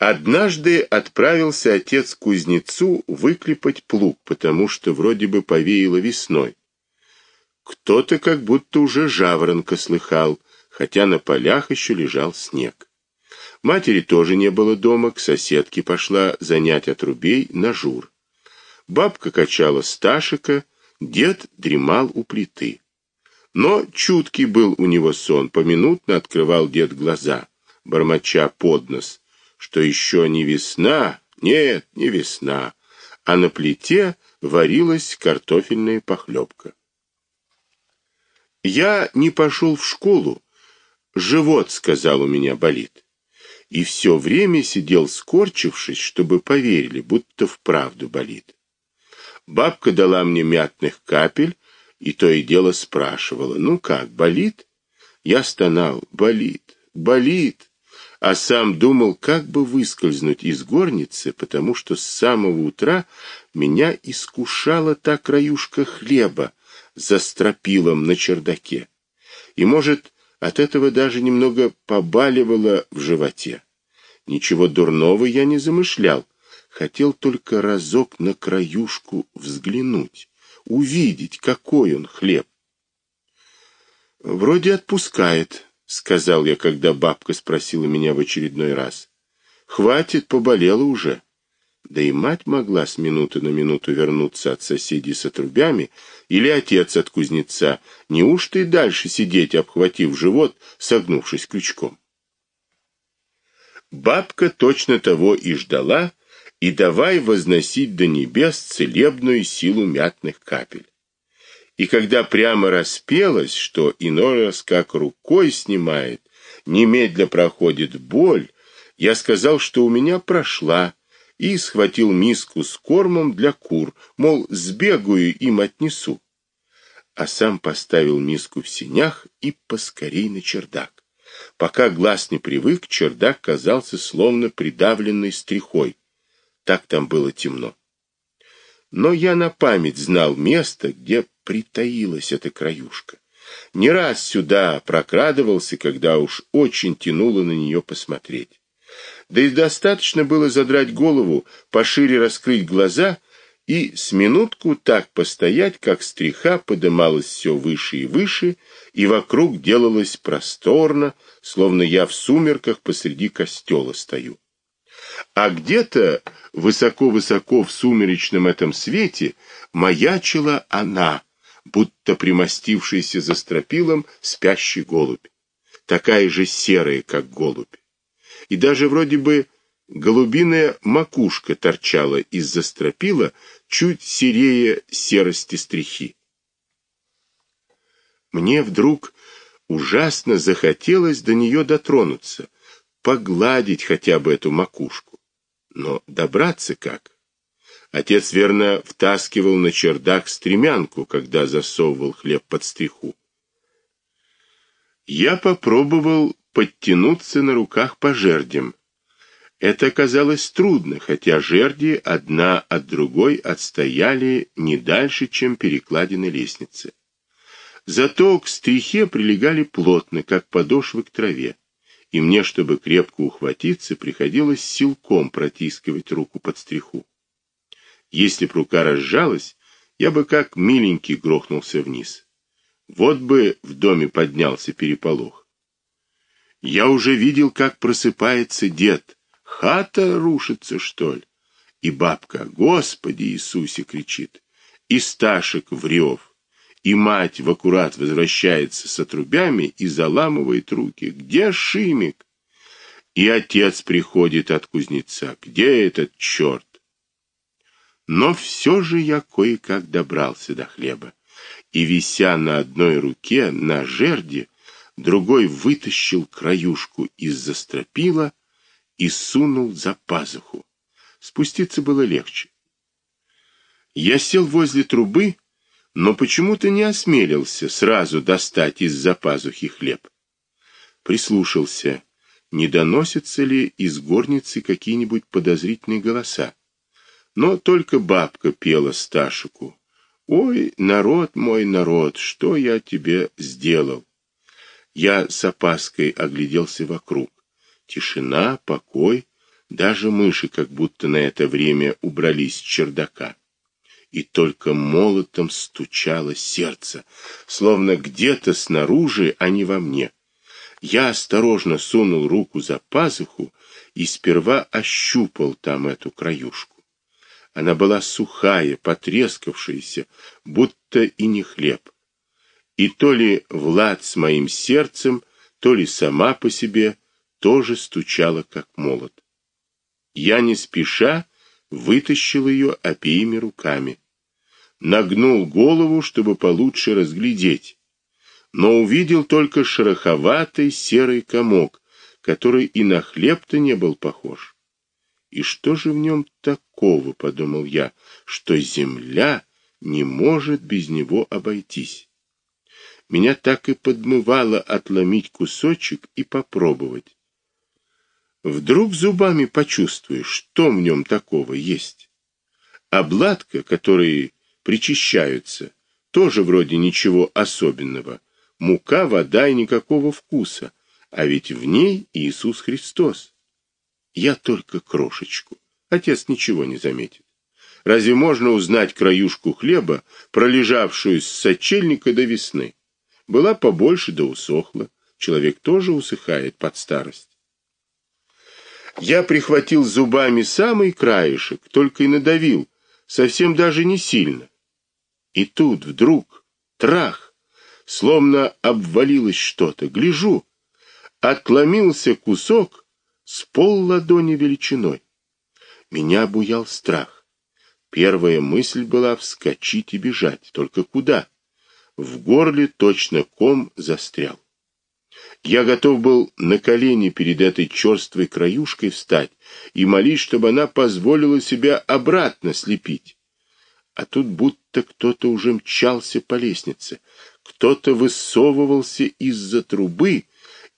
Однажды отправился отец к кузнецу выклепать плуг, потому что вроде бы повеяло весной. Кто-то как будто уже жаворонка слыхал, хотя на полях еще лежал снег. Матери тоже не было дома, к соседке пошла занять отрубей на жур. Бабка качала сташика, дед дремал у плиты. Но чуткий был у него сон, поминутно открывал дед глаза, бормоча под нос, что еще не весна, нет, не весна, а на плите варилась картофельная похлебка. Я не пошел в школу, живот, сказал, у меня болит. И все время сидел скорчившись, чтобы поверили, будто вправду болит. Бабка дала мне мятных капель, и то и дело спрашивала: "Ну как, болит?" Я стонал: "Болит, болит" а сам думал, как бы выскользнуть из горницы, потому что с самого утра меня искушала та краюшка хлеба за стропилом на чердаке. И, может, от этого даже немного побаливало в животе. Ничего дурного я не замышлял, хотел только разок на краюшку взглянуть, увидеть, какой он хлеб. Вроде отпускает, сказал я, когда бабка спросила меня в очередной раз. Хватит, поболело уже. Да и мать могла с минуты на минуту вернуться от соседей с отрубями, или отец от кузнеца. Неужто и дальше сидеть, обхватив живот, согнувшись крючком? Бабка точно того и ждала, и давай возносить до небес целебную силу мятных капель. И когда прямо распелось, что иной раз как рукой снимает, немедля проходит боль, я сказал, что у меня прошла, и схватил миску с кормом для кур, мол, сбегаю им отнесу. А сам поставил миску в сенях и поскорей на чердак. Пока глаз не привык, чердак казался словно придавленный стрихой. Так там было темно. Но я на память знал место, где притаилась эта краюшка. Не раз сюда прокрадывался, когда уж очень тянуло на нее посмотреть. Да и достаточно было задрать голову, пошире раскрыть глаза и с минутку так постоять, как стриха подымалась все выше и выше, и вокруг делалось просторно, словно я в сумерках посреди костела стою. А где-то высоко-высоко в сумеречном этом свете маячила она, будто примостившийся за стропилом спящий голубь, такая же серая, как голубь. И даже вроде бы голубиная макушка торчала из-за стропила, чуть серее серости стрихи. Мне вдруг ужасно захотелось до нее дотронуться, погладить хотя бы эту макушку. Но добраться как? Отец верно втаскивал на чердак стремянку, когда засовывал хлеб под стриху. Я попробовал подтянуться на руках по жердям. Это оказалось трудно, хотя жерди одна от другой отстояли не дальше, чем перекладины лестницы. Зато к стрихе прилегали плотно, как подошвы к траве, и мне, чтобы крепко ухватиться, приходилось силком протискивать руку под стриху. Если б рука разжалась, я бы как миленький грохнулся вниз. Вот бы в доме поднялся переполох. Я уже видел, как просыпается дед. Хата рушится, что ли? И бабка, Господи Иисусе, кричит. И Сташек врёв. И мать в аккурат возвращается с отрубями и заламывает руки. Где Шимик? И отец приходит от кузнеца. Где этот черт? Но все же я кое-как добрался до хлеба и, вися на одной руке на жерди, другой вытащил краюшку из-за стропила и сунул за пазуху. Спуститься было легче. Я сел возле трубы, но почему-то не осмелился сразу достать из-за пазухи хлеб. Прислушался, не доносятся ли из горницы какие-нибудь подозрительные голоса но только бабка пела Сташику. Ой, народ мой, народ, что я тебе сделал? Я с опаской огляделся вокруг. Тишина, покой, Даже мыши как будто на это время убрались с чердака. И только молотом стучало сердце, словно где-то снаружи, а не во мне. Я осторожно сунул руку за пазуху и сперва ощупал там эту краюшку. Она была сухая, потрескавшаяся, будто и не хлеб. И то ли Влад с моим сердцем, то ли сама по себе тоже стучала, как молот. Я не спеша вытащил ее обеими руками. Нагнул голову, чтобы получше разглядеть, но увидел только шероховатый серый комок, который и на хлеб-то не был похож. И что же в нем такого, подумал я, что земля не может без него обойтись. Меня так и подмывало отломить кусочек и попробовать. Вдруг зубами почувствуешь, что в нем такого есть. Обладка, которые причащаются, тоже вроде ничего особенного. Мука, вода и никакого вкуса, а ведь в ней Иисус Христос. Я только крошечку. Отец ничего не заметит. Разве можно узнать краюшку хлеба, пролежавшую с сочельника до весны? Была побольше да усохла. Человек тоже усыхает под старость. Я прихватил зубами самый краешек, только и надавил, совсем даже не сильно. И тут вдруг трах, словно обвалилось что-то. Гляжу, отломился кусок с пол ладони величиной. Меня буял страх. Первая мысль была вскочить и бежать, только куда? В горле точно ком застрял. Я готов был на колени перед этой черствой краюшкой встать и молить, чтобы она позволила себя обратно слепить. А тут будто кто-то уже мчался по лестнице, кто-то высовывался из-за трубы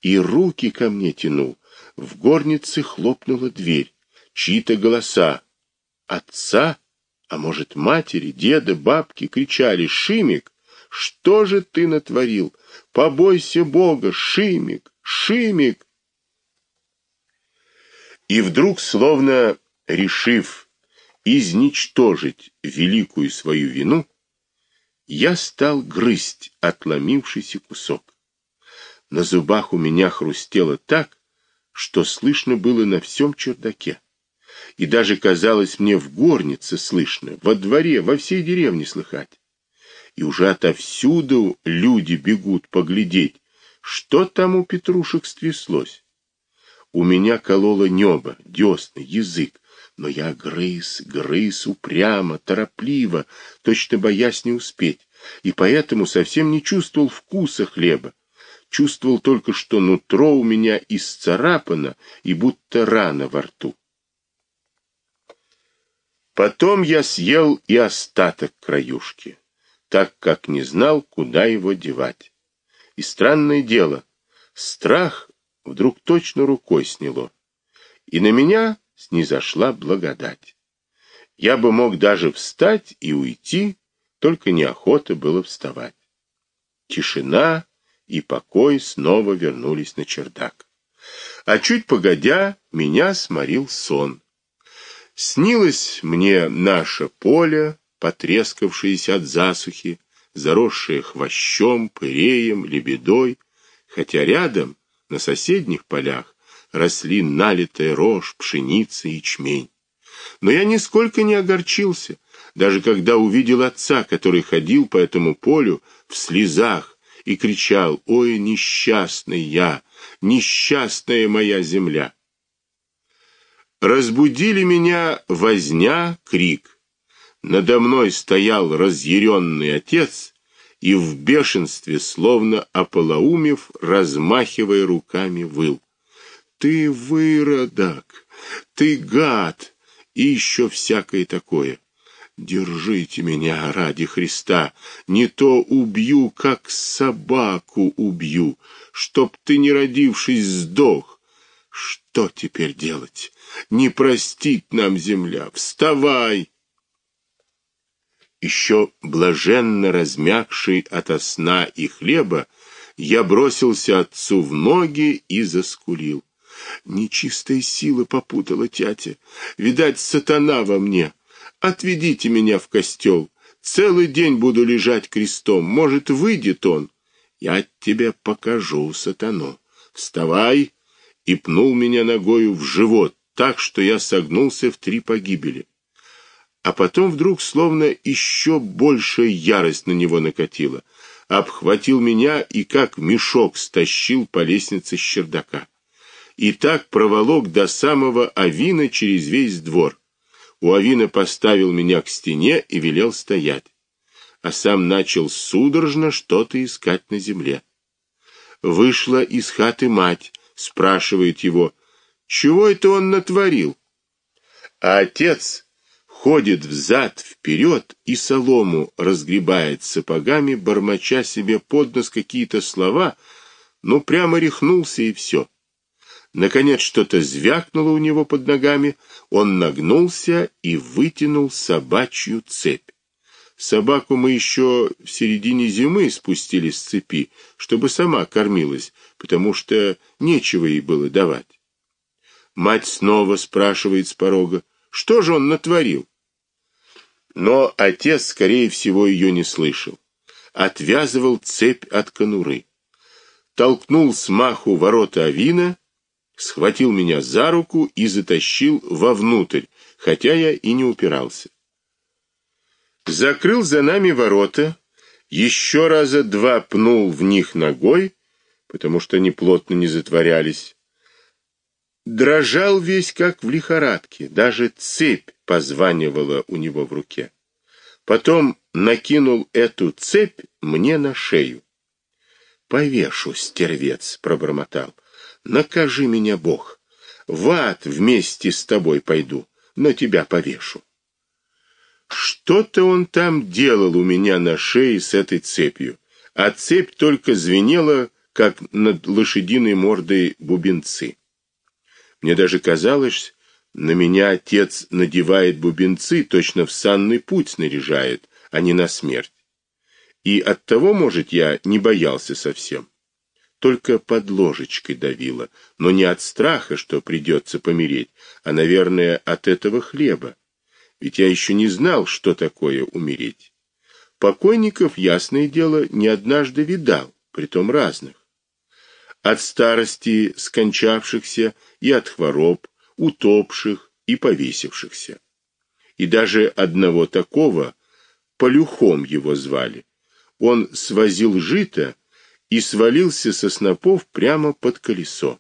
и руки ко мне тянул. В горнице хлопнула дверь. Чьи-то голоса. Отца, а может матери, деда, бабки кричали «Шимик! Что же ты натворил? Побойся Бога, Шимик, Шимик!» И вдруг, словно решив изничтожить великую свою вину, я стал грызть отломившийся кусок. На зубах у меня хрустело так, что слышно было на всем чердаке. И даже казалось мне в горнице слышно, во дворе, во всей деревне слыхать и уже отовсюду люди бегут поглядеть, что там у петрушек стряслось. У меня кололо небо, десны, язык, но я грыз, грыз упрямо, торопливо, точно боясь не успеть, и поэтому совсем не чувствовал вкуса хлеба. Чувствовал только, что нутро у меня исцарапано и будто рана во рту. Потом я съел и остаток краюшки так как не знал, куда его девать. И странное дело, страх вдруг точно рукой сняло, и на меня снизошла благодать. Я бы мог даже встать и уйти, только неохота было вставать. Тишина и покой снова вернулись на чердак. А чуть погодя, меня сморил сон. Снилось мне наше поле, потрескавшиеся от засухи, заросшие хвощом, пыреем, лебедой, хотя рядом, на соседних полях, росли налитая рожь, пшеница и ячмень. Но я нисколько не огорчился, даже когда увидел отца, который ходил по этому полю в слезах и кричал «Ой, несчастный я, несчастная моя земля!» Разбудили меня возня, крик. Надо мной стоял разъяренный отец и в бешенстве, словно ополоумев, размахивая руками, выл. «Ты выродок! Ты гад!» и еще всякое такое. Держите меня ради Христа, не то убью, как собаку убью, чтоб ты, не родившись, сдох. Что теперь делать? Не простит нам земля. Вставай! Еще блаженно размягший ото сна и хлеба, я бросился отцу в ноги и заскулил. Нечистая сила попутала тятя. Видать, сатана во мне. Отведите меня в костел. Целый день буду лежать крестом. Может, выйдет он. Я тебе покажу сатану. Вставай!» И пнул меня ногою в живот, так, что я согнулся в три погибели. А потом вдруг словно еще большая ярость на него накатила. Обхватил меня и как мешок стащил по лестнице с чердака. И так проволок до самого Авина через весь двор. У Авина поставил меня к стене и велел стоять, а сам начал судорожно что-то искать на земле. Вышла из хаты мать, спрашивает его, чего это он натворил? А отец ходит взад вперед и солому разгребает сапогами, бормоча себе под нос какие-то слова, но прямо рехнулся и все. Наконец что-то звякнуло у него под ногами, он нагнулся и вытянул собачью цепь. Собаку мы еще в середине зимы спустили с цепи, чтобы сама кормилась, потому что нечего ей было давать. Мать снова спрашивает с порога, что же он натворил? Но отец, скорее всего, ее не слышал. Отвязывал цепь от конуры. Толкнул с маху ворота Авина схватил меня за руку и затащил вовнутрь, хотя я и не упирался. Закрыл за нами ворота, еще раза два пнул в них ногой, потому что они плотно не затворялись. Дрожал весь как в лихорадке, даже цепь позванивала у него в руке. Потом накинул эту цепь мне на шею. «Повешу, стервец!» — пробормотал. Накажи меня, Бог. В ад вместе с тобой пойду, но тебя повешу. Что-то он там делал у меня на шее с этой цепью, а цепь только звенела, как над лошадиной мордой бубенцы. Мне даже казалось, на меня отец надевает бубенцы, точно в санный путь снаряжает, а не на смерть. И оттого, может, я не боялся совсем только под ложечкой давило, но не от страха, что придется помереть, а, наверное, от этого хлеба. Ведь я еще не знал, что такое умереть. Покойников, ясное дело, не однажды видал, притом разных. От старости скончавшихся и от хвороб, утопших и повесившихся. И даже одного такого, Полюхом его звали, он свозил жито и свалился со снопов прямо под колесо.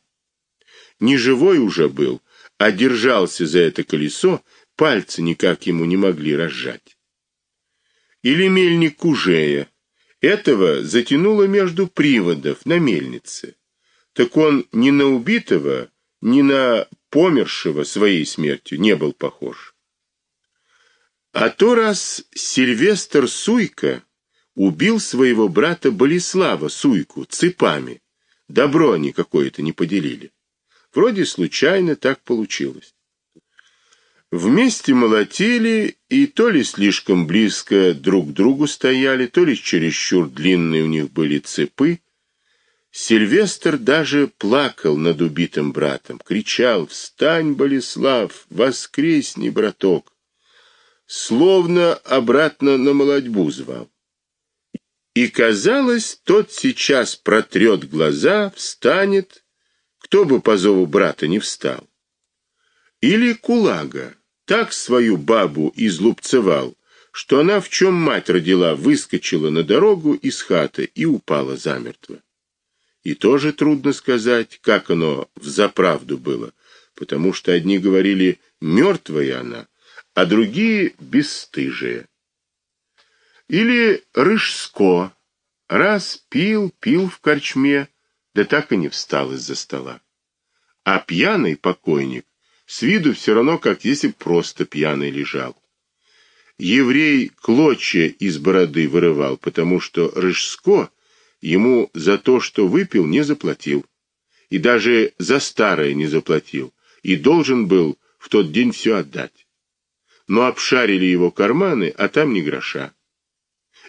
Не живой уже был, а держался за это колесо, пальцы никак ему не могли разжать. Или мельник Кужея. Этого затянуло между приводов на мельнице. Так он ни на убитого, ни на помершего своей смертью не был похож. А то раз Сильвестр Суйка убил своего брата Болеслава Суйку цепами. Добро они какое-то не поделили. Вроде случайно так получилось. Вместе молотили и то ли слишком близко друг к другу стояли, то ли чересчур длинные у них были цепы. Сильвестр даже плакал над убитым братом, кричал «Встань, Болеслав, воскресни, браток!» Словно обратно на молодьбу звал. И, казалось, тот сейчас протрет глаза, встанет, кто бы по зову брата не встал. Или кулага так свою бабу излупцевал, что она, в чем мать родила, выскочила на дорогу из хаты и упала замертво. И тоже трудно сказать, как оно в заправду было, потому что одни говорили «мертвая она», а другие «бесстыжая». Или Рыжско. Раз пил, пил в корчме, да так и не встал из-за стола. А пьяный покойник с виду все равно, как если просто пьяный лежал. Еврей клочья из бороды вырывал, потому что Рыжско ему за то, что выпил, не заплатил. И даже за старое не заплатил, и должен был в тот день все отдать. Но обшарили его карманы, а там ни гроша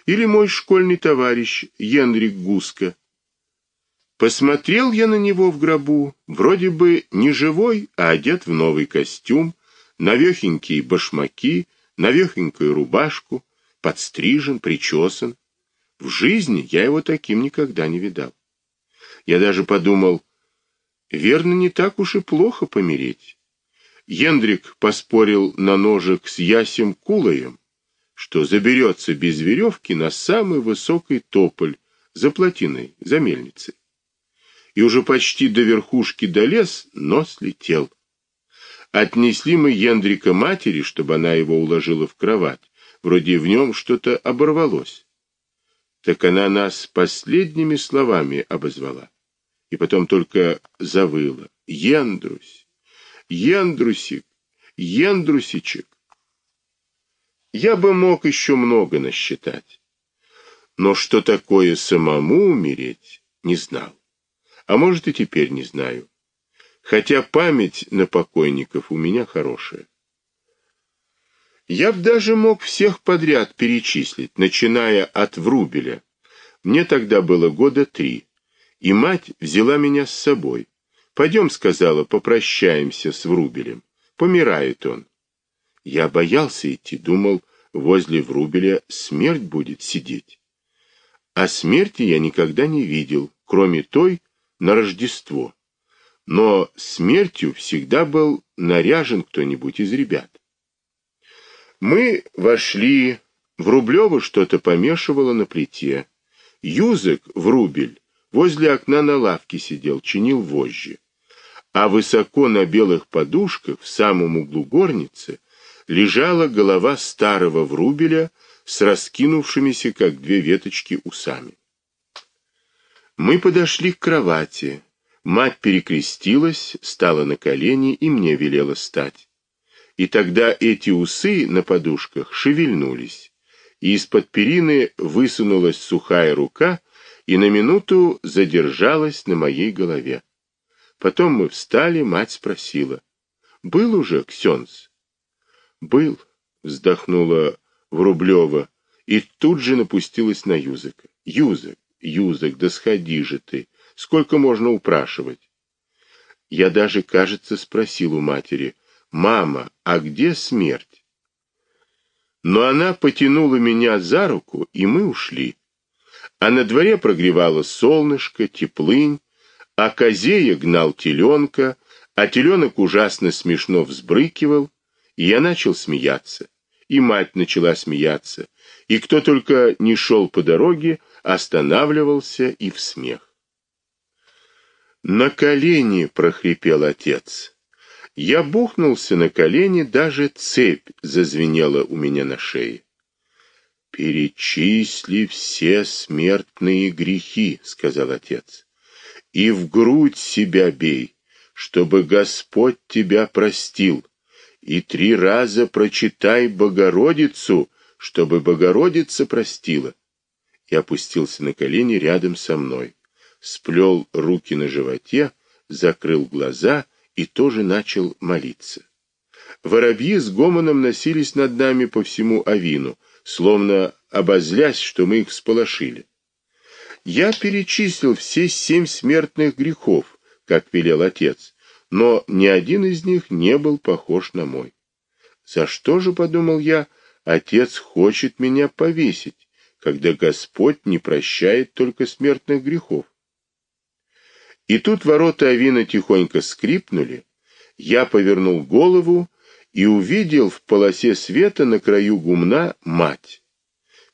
или мой школьный товарищ Енрик Гуска. Посмотрел я на него в гробу, вроде бы не живой, а одет в новый костюм, навехенькие башмаки, навехенькую рубашку, подстрижен, причесан. В жизни я его таким никогда не видал. Я даже подумал, верно, не так уж и плохо помереть. Ендрик поспорил на ножик с Ясем Кулаем, что заберется без веревки на самый высокий тополь за плотиной, за мельницей. И уже почти до верхушки долез, но слетел. Отнесли мы Ендрика матери, чтобы она его уложила в кровать. Вроде в нем что-то оборвалось. Так она нас последними словами обозвала. И потом только завыла. Ендрусь, Ендрусик, Ендрусичек. Я бы мог еще много насчитать. Но что такое самому умереть, не знал. А может и теперь не знаю. Хотя память на покойников у меня хорошая. Я б даже мог всех подряд перечислить, начиная от Врубеля. Мне тогда было года три, и мать взяла меня с собой. Пойдем, сказала, попрощаемся с Врубелем. Помирает он. Я боялся идти, думал, возле Врубеля смерть будет сидеть. А смерти я никогда не видел, кроме той на Рождество. Но смертью всегда был наряжен кто-нибудь из ребят. Мы вошли, Врублева что-то помешивало на плите. Юзык, Врубель, возле окна на лавке сидел, чинил вожжи а высоко на белых подушках в самом углу горницы лежала голова старого врубеля с раскинувшимися, как две веточки, усами. Мы подошли к кровати. Мать перекрестилась, стала на колени и мне велела стать. И тогда эти усы на подушках шевельнулись, и из-под перины высунулась сухая рука и на минуту задержалась на моей голове. Потом мы встали, мать спросила. «Был уже, Ксенц?» «Был», — вздохнула Врублева и тут же напустилась на Юзыка. «Юзык, Юзык, да сходи же ты! Сколько можно упрашивать?» Я даже, кажется, спросил у матери, «Мама, а где смерть?» Но она потянула меня за руку, и мы ушли. А на дворе прогревало солнышко, теплынь, а козея гнал теленка, а теленок ужасно смешно взбрыкивал, и я начал смеяться, и мать начала смеяться, и кто только не шел по дороге, останавливался и в смех. «На колени!» — прохрипел отец. Я бухнулся на колени, даже цепь зазвенела у меня на шее. «Перечисли все смертные грехи», — сказал отец и в грудь себя бей, чтобы Господь тебя простил, и три раза прочитай Богородицу, чтобы Богородица простила. И опустился на колени рядом со мной, сплел руки на животе, закрыл глаза и тоже начал молиться. Воробьи с гомоном носились над нами по всему Авину, словно обозлясь, что мы их всполошили. Я перечислил все семь смертных грехов, как велел отец, но ни один из них не был похож на мой. За что же, подумал я, отец хочет меня повесить, когда Господь не прощает только смертных грехов? И тут ворота Авина тихонько скрипнули, я повернул голову и увидел в полосе света на краю гумна мать.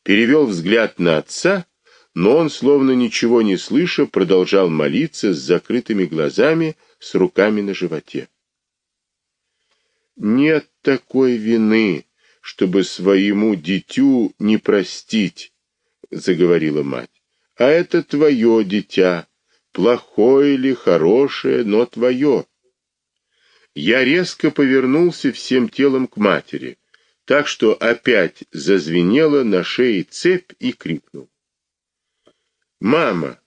Перевел взгляд на отца но он, словно ничего не слыша, продолжал молиться с закрытыми глазами, с руками на животе. Нет такой вины, чтобы своему дитю не простить, заговорила мать. А это твое дитя, плохое или хорошее, но твое. Я резко повернулся всем телом к матери, так что опять зазвенела на шее цепь и крикнул. Мама,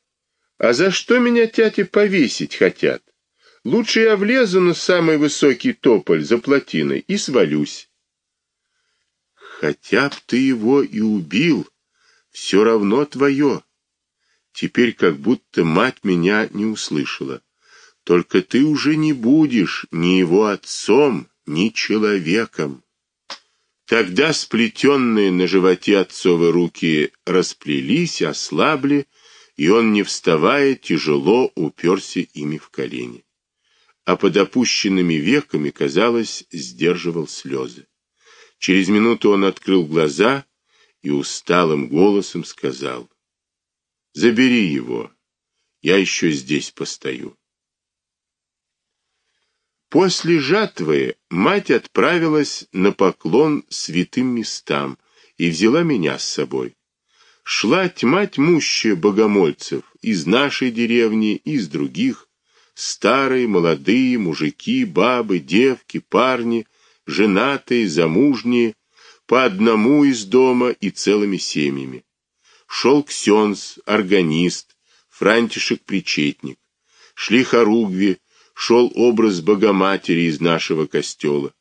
а за что меня тяти повесить хотят? Лучше я влезу на самый высокий тополь за плотиной и свалюсь. Хотя б ты его и убил, все равно твое. Теперь как будто мать меня не услышала. Только ты уже не будешь ни его отцом, ни человеком. Тогда сплетенные на животе отцовы руки расплелись, ослабли, и он, не вставая, тяжело уперся ими в колени. А под опущенными веками, казалось, сдерживал слезы. Через минуту он открыл глаза и усталым голосом сказал: "Забери его. Я еще здесь постою". После жатвы мать отправилась на поклон святым местам и взяла меня с собой. Шла тьма тьмущая богомольцев из нашей деревни, из других, старые, молодые, мужики, бабы, девки, парни, женатые, замужние, по одному из дома и целыми семьями. Шел ксенз, органист, франтишек-причетник. Шли хоругви, шел образ Богоматери из нашего костела.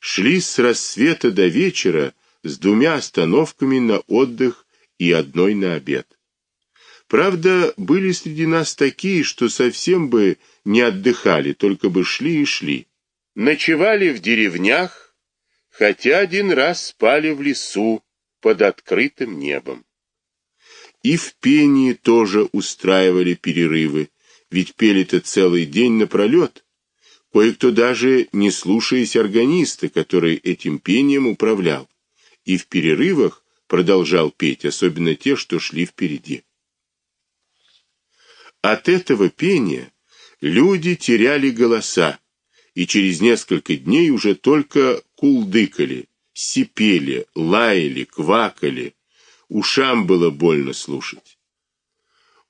Шли с рассвета до вечера с двумя остановками на отдых и одной на обед. Правда, были среди нас такие, что совсем бы не отдыхали, только бы шли и шли. Ночевали в деревнях, хотя один раз спали в лесу под открытым небом. И в пении тоже устраивали перерывы, ведь пели-то целый день напролет. Кое-кто даже не слушаясь органиста, который этим пением управлял, и в перерывах продолжал петь, особенно те, что шли впереди. От этого пения люди теряли голоса, и через несколько дней уже только кулдыкали, сипели, лаяли, квакали. Ушам было больно слушать.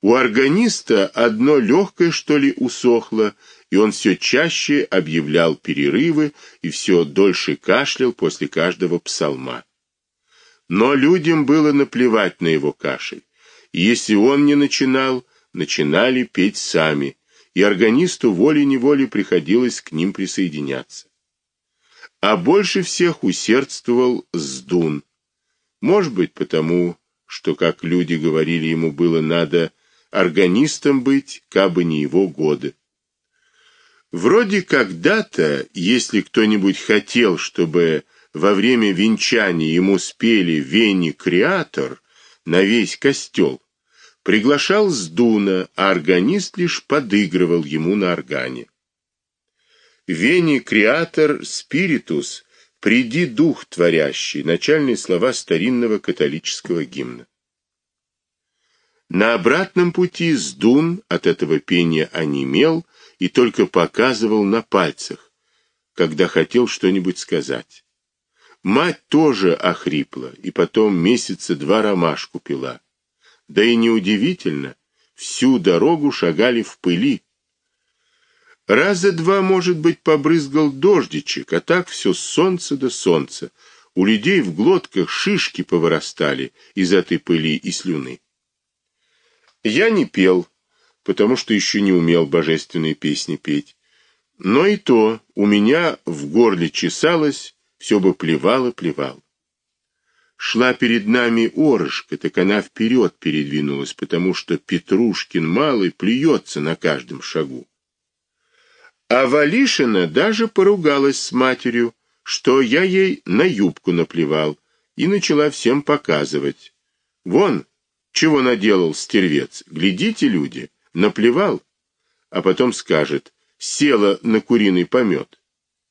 У органиста одно легкое, что ли, усохло, и он все чаще объявлял перерывы и все дольше кашлял после каждого псалма. Но людям было наплевать на его кашель. если он не начинал, начинали петь сами, и органисту волей-неволей приходилось к ним присоединяться. А больше всех усердствовал Сдун. Может быть, потому, что, как люди говорили, ему было надо органистом быть, кабы не его годы. Вроде когда-то, если кто-нибудь хотел, чтобы во время венчания ему спели «Вени Креатор» на весь костел, приглашал с дуна, а органист лишь подыгрывал ему на органе. «Вени Креатор Спиритус» «Приди, Дух Творящий» — начальные слова старинного католического гимна. На обратном пути Сдун от этого пения онемел и только показывал на пальцах, когда хотел что-нибудь сказать. Мать тоже охрипла и потом месяца два ромашку пила. Да и неудивительно, всю дорогу шагали в пыли. Раза два, может быть, побрызгал дождичек, а так все солнце до солнца. У людей в глотках шишки повырастали из этой пыли и слюны. Я не пел, потому что еще не умел божественные песни петь. Но и то у меня в горле чесалось, все бы плевало, плевал. Шла перед нами Орышка, так она вперед передвинулась, потому что Петрушкин малый плюется на каждом шагу. А Валишина даже поругалась с матерью, что я ей на юбку наплевал, и начала всем показывать. Вон, чего наделал стервец? Глядите, люди, наплевал, а потом скажет: "Села на куриный помет.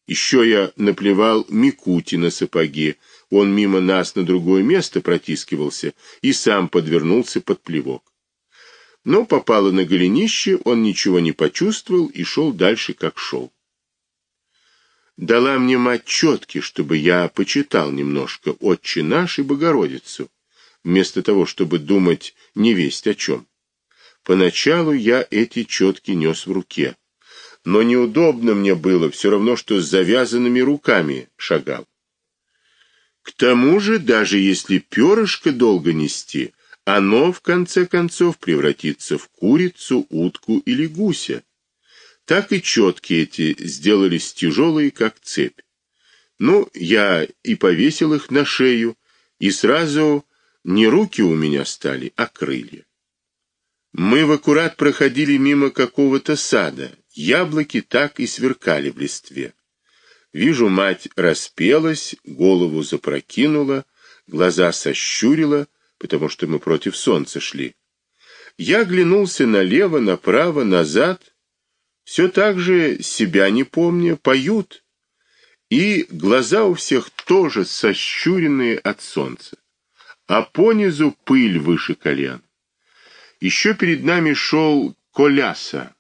Еще я наплевал Микути на сапоги. Он мимо нас на другое место протискивался и сам подвернулся под плевок. Но попало на голенище, он ничего не почувствовал и шел дальше, как шел. Дала мне мать четки, чтобы я почитал немножко Отче наш и Богородицу вместо того, чтобы думать не весть о чем. Поначалу я эти четки нес в руке, но неудобно мне было, все равно что с завязанными руками шагал. К тому же, даже если перышко долго нести, оно в конце концов превратится в курицу, утку или гуся. Так и четки эти сделались тяжелые, как цепь. Ну, я и повесил их на шею, и сразу не руки у меня стали, а крылья. Мы в аккурат проходили мимо какого-то сада. Яблоки так и сверкали в листве. Вижу, мать распелась, голову запрокинула, глаза сощурила, потому что мы против солнца шли. Я оглянулся налево, направо, назад. Все так же, себя не помня, поют. И глаза у всех тоже сощуренные от солнца. А понизу пыль выше колен. Еще перед нами шел Коляса,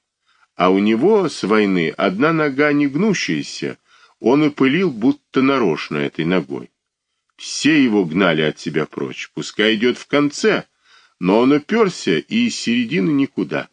а у него с войны одна нога не гнущаяся, он и пылил будто нарочно этой ногой. Все его гнали от себя прочь, пускай идет в конце, но он уперся и из середины никуда.